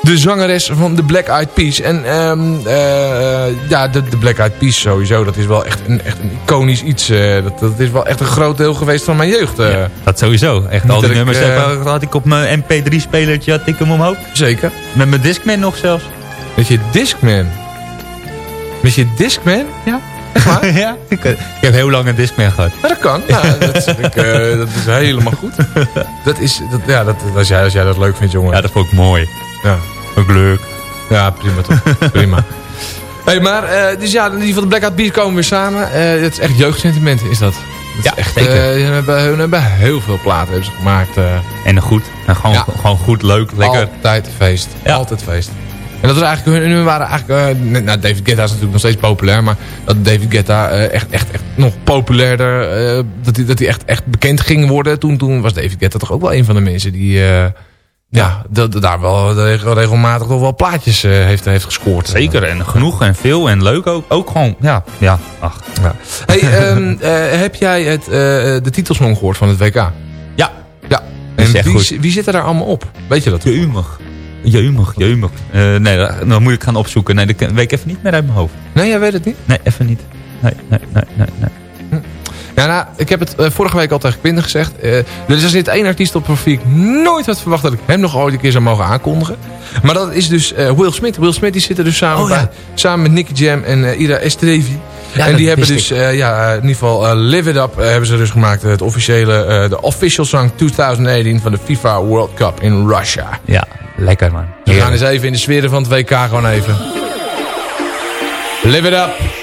de zangeres van de Black Eyed Peas. En um, uh, ja, de, de, Black Eyed Peas sowieso, dat is wel echt een, echt een iconisch iets. Uh, dat, dat is wel echt een groot deel geweest van mijn jeugd. Uh. Ja, dat sowieso. Echt al die ik, nummers heb, had ik op mijn MP3-spelertje had ik hem omhoog. Zeker. Met mijn Discman nog zelfs. Met je Discman? Met je Discman? Ja. ja, ik, ik, heb heel lang een Discman gehad. Ja, dat kan. Nou, dat, is, ik, uh, dat, is helemaal goed. Dat is, dat, ja, dat, als, jij, als jij dat leuk vindt, jongen. Ja, dat vond ik mooi. Ja. Geluk. Ja, prima toch. prima. Hey, maar, eh, dus ja, die van de Blackout Beat komen weer samen. Eh, het is echt jeugdsentiment, is dat. dat Ja, is echt, zeker. eh, hun, hebben, heel veel platen hebben ze gemaakt. eh. En goed. En gewoon, Ja. gewoon goed, leuk, lekker. Altijd feest. Altijd feest. En dat was eigenlijk, hun, hun waren eigenlijk, eh, nou David Guetta is natuurlijk nog steeds populair, maar dat David Guetta eh, echt, echt, echt nog populairder, eh, dat hij dat hij echt, echt bekend ging worden. Toen, toen was David Guetta toch ook wel een van de mensen die, eh, ja, dat, daar wel regel- regelmatig toch wel plaatjes eh, heeft, heeft gescoord. Zeker, en genoeg en veel en leuk ook. Ook gewoon, ja, ja, ach. Ja. Hey, ehm, eh, heb jij het, eh, de titelsong gehoord van het WK? Ja. Ja. En wie, goed. wie zit er daar allemaal op? Weet je dat? Jeumig. Jeumig, jeumig. Nee, dat- dan moet ik gaan opzoeken. Nee, dat weet ik even niet meer uit mijn hoofd. Nee, jij weet het niet? Nee, even niet. Nee, nee, nee, nee. nee. Ja, nou, ik heb het eh, vorige week al tegen Quinten gezegd. Eh, er is zit één artiest op profiel. Ik nooit had verwacht dat ik hem nog ooit een keer zou mogen aankondigen. Maar dat is dus eh, Will Smith. Will Smith die zit er dus samen Oh, ja. bij. Samen met Nicky Jam en Ida Estrevi. Ja, en die hebben dus, ja, in ieder geval Live It Up hebben ze dus gemaakt. Het officiële, de official song 2018 van de FIFA World Cup in Russia. Ja, lekker man. We gaan eens even in de sferen van het WK gewoon even. Live It Up.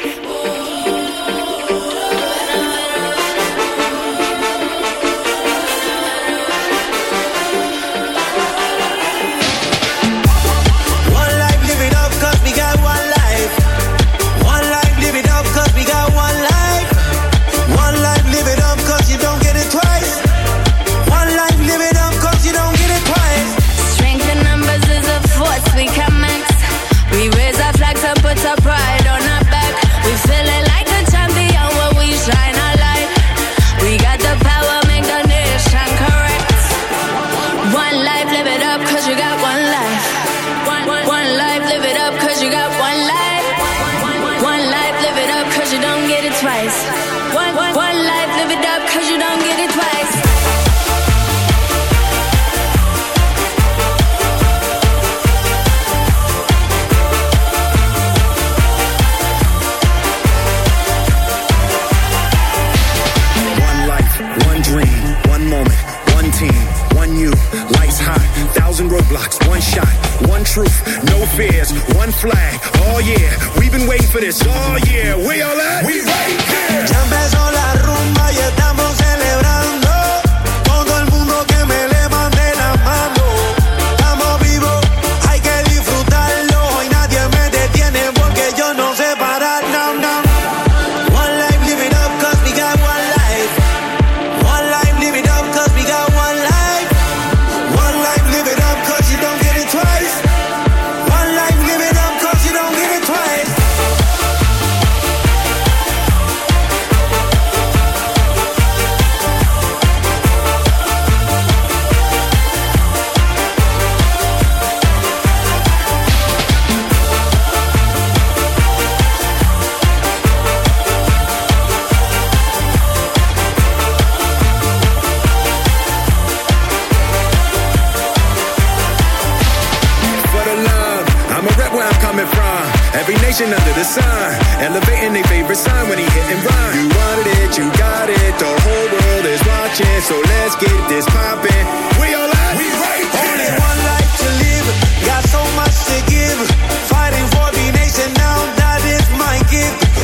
Nation under the sun, elevating their favorite sign when he hit and run. You wanted it, you got it. The whole world is watching, so let's get this poppin'. We all at? We right Only one life to live, got so much to give. Fighting for the nation now, that is my gift.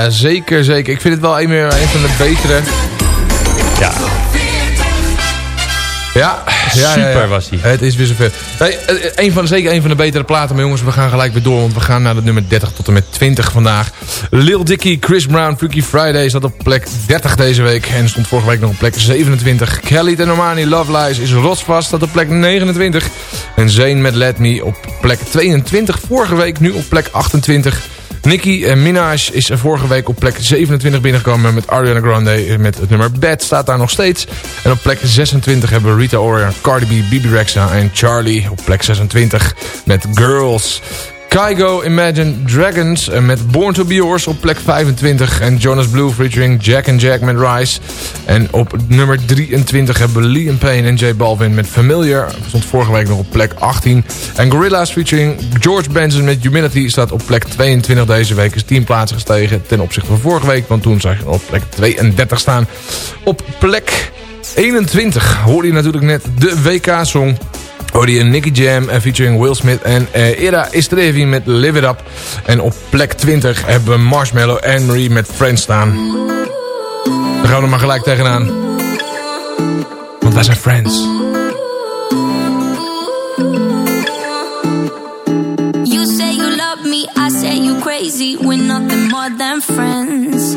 Ja, zeker, zeker. Ik vind het wel een, meer een van de betere. Ja. Ja, Ja, Super ja, ja. was hij. Het is weer zover. Nee, eh, een van, zeker een van de betere platen. Maar jongens, we gaan gelijk weer door. Want we gaan naar de nummer 30 tot en met 20 vandaag. Lil Dicky, Chris Brown, Freaky Friday zat op plek 30 deze week. En stond vorige week nog op plek 27. Kelly Normani, Love Lies is rotsvast. Staat op plek 29. En Zane met Let Me op plek 22. Vorige week nu op plek 28. Nicki Minaj is vorige week op plek 27 binnengekomen met Ariana Grande eh, met het nummer Bad staat daar nog steeds. En op plek 26 hebben Rita Ora, Cardi B, Bibi Rexa en Charlie op plek 26 met Girls. Kygo Imagine Dragons eh, met Born to Be Yours op plek 25. En Jonas Blue featuring Jack and Jack met Rise. En op nummer 23 hebben Liam Payne en J Balvin met Familiar. Stond vorige week nog op plek 18. En Gorillaz featuring George Benson met Humility staat op plek 22 deze week. Is 10 plaatsen gestegen ten opzichte van vorige week. Want toen zag je op plek 32 staan. Op plek 21 hoorde je natuurlijk net de WK-song hoorde je Nicky Jam en featuring Will Smith en uh, Era Istrevi met Live It Up. En op plek 20 hebben we Marshmallow en Marie met Friends staan. Dan gaan we er maar gelijk tegenaan. Want wij zijn Friends. You say you love me, I say you crazy. We're nothing more than friends.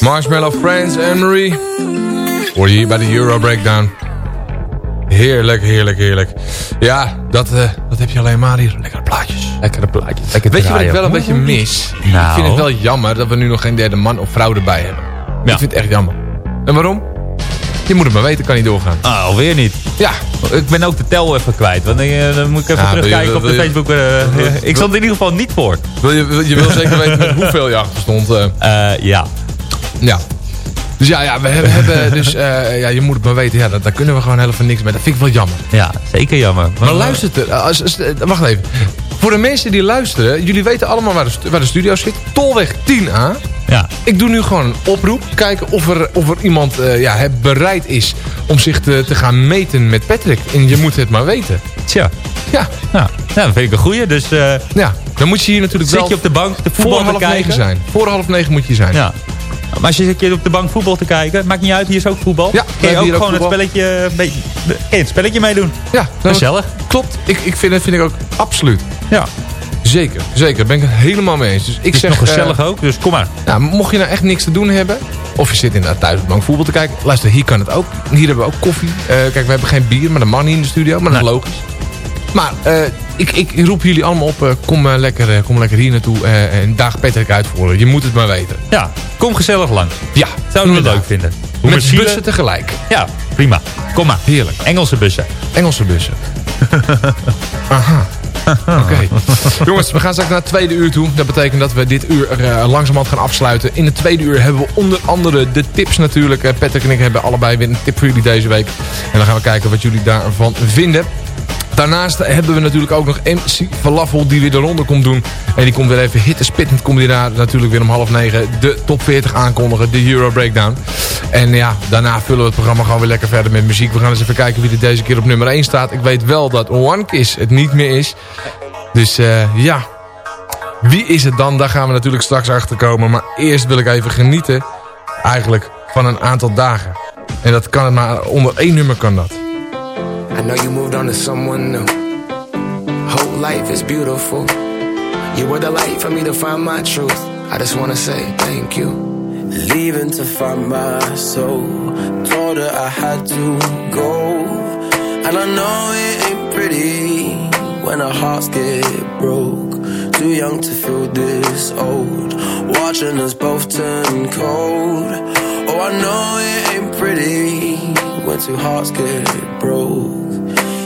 Marshmallow Friends en Marie. Hoor je hier bij de Euro Breakdown. Heerlijk, heerlijk, heerlijk. Ja, dat, eh, dat heb je alleen maar hier. Lekkere plaatjes. Lekkere plaatjes. Lekker Weet je wat ik wel een beetje mis? Nou. Ik vind het wel jammer dat we nu nog geen derde man of vrouw erbij hebben. Ik vind het echt jammer. En waarom? Je moet het maar weten, kan niet doorgaan. Ah, alweer niet. Ja. Ik ben ook de tel even kwijt. Want eh, dan moet ik even Ja, terugkijken op de je- Facebook. eh, ik stond in ieder geval niet voor. Wil je, wil- je wil zeker weten met hoeveel je achter stond. ja. Ja. Dus ja, ja we hebben, hebben dus, eh, ja, je moet het maar weten, ja, dat, daar kunnen we gewoon helemaal niks mee. Dat vind ik wel jammer. Ja, zeker jammer. Maar luistert er, als, als, eh, wacht even. Voor de mensen die luisteren, jullie weten allemaal waar de, waar de studio zit. Tolweg 10A. Ja. Ik doe nu gewoon een oproep. Kijken of er, of er iemand eh, ja, bereid is om zich te, te gaan meten met Patrick. En je moet het maar weten. Tja. Ja. Nou, ja, dat vind ik een goeie. Dus eh, Ja, dan moet je hier natuurlijk zit wel je op de bank de voor te half negen zijn. Voor half negen moet je zijn. Ja. Maar als je zit hier op de bank voetbal te kijken, maakt niet uit, hier is ook voetbal. Ja, Kun je ook hier gewoon het spelletje, een je het spelletje meedoen. Ja, nou, Gezellig. Klopt. Ik, ik vind, dat vind ik ook absoluut. Ja. Zeker, zeker. Ben ik het helemaal mee eens. Dus ik Het is zeg, nog gezellig eh, ook, dus kom maar. Nou, mocht je nou echt niks te doen hebben... of je zit inderdaad thuis op de bank voetbal te kijken... luister, hier kan het ook. Hier hebben we ook koffie. Eh, kijk, we hebben geen bier, maar de man niet in de studio. Maar dat is logisch. Maar eh, ik, ik roep jullie allemaal op... eh, kom, eh, lekker, eh, kom lekker hier naartoe en daag Patrick uitvoeren. Je moet het maar weten. Ja, kom gezellig langs. Ja, Zouden we het leuk vinden. Hoe Met zielen- bussen tegelijk. Ja, prima. Kom maar. Heerlijk. Engelse bussen. Engelse bussen. Aha. Oké. Jongens, we gaan straks naar het tweede uur toe. Dat betekent dat we dit uur uh, langzamerhand gaan afsluiten. In het tweede uur hebben we onder andere de tips natuurlijk. Patrick en ik hebben allebei weer een tip voor jullie deze week. En dan gaan we kijken wat jullie daarvan vinden. Daarnaast hebben we natuurlijk ook nog MC Falafel die weer de ronde komt doen. En die komt weer even hit spittend. Komt hij daar natuurlijk weer om half negen de top 40 aankondigen. De Euro Breakdown. En ja, daarna vullen we het programma gewoon weer lekker verder met muziek. We gaan eens even kijken wie er deze keer op nummer 1 staat. Ik weet wel dat One Kiss het niet meer is. Dus uh, ja, wie is het dan? Daar gaan we natuurlijk straks achter komen. Maar eerst wil ik even genieten eigenlijk van een aantal dagen. En dat kan het maar onder één nummer kan dat. I know you moved on to someone new. Hope life is beautiful. You were the light for me to find my truth. I just wanna say thank you. Leaving to find my soul. Told her I had to go. And I know it ain't pretty when our hearts get broke. Too young to feel this old. Watching us both turn cold. Oh, I know it ain't pretty when two hearts get broke.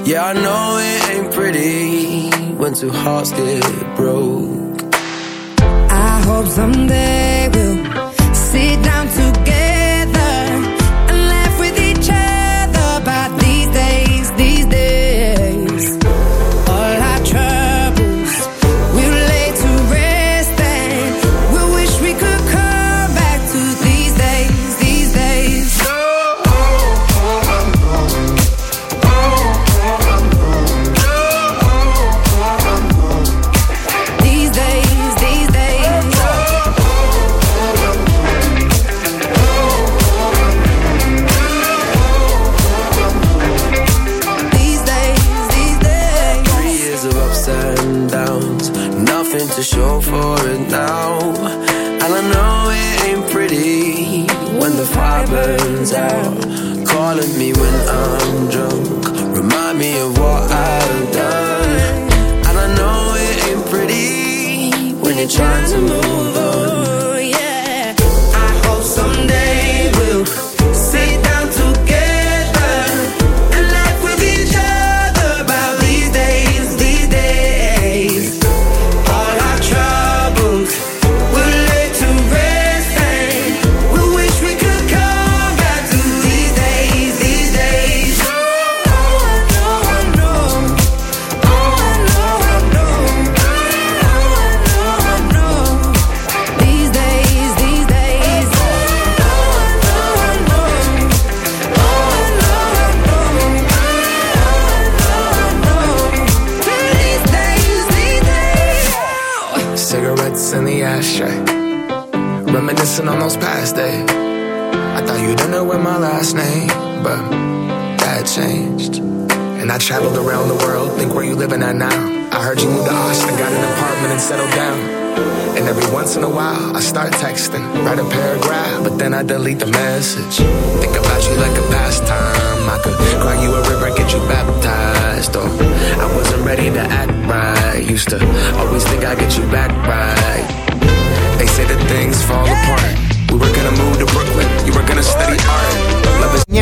Yeah, I know it ain't pretty when two hearts get broke. I hope someday we'll sit down together nothing to show for it now. And I know it ain't pretty when the fire burns out. Calling me when I'm drunk, remind me of what I've done. And I know it ain't pretty when you're trying to move on. I traveled around the world, think where you living at now. I heard you moved to Austin, got an apartment and settled down. And every once in a while, I start texting, write a paragraph, but then I delete the message. Think about you like a pastime. I could cry you a river, get you baptized. Or I wasn't ready to act right. Used to always think I'd get you back right. They say that things fall apart. We were gonna move to Brooklyn, you were gonna study art. Love is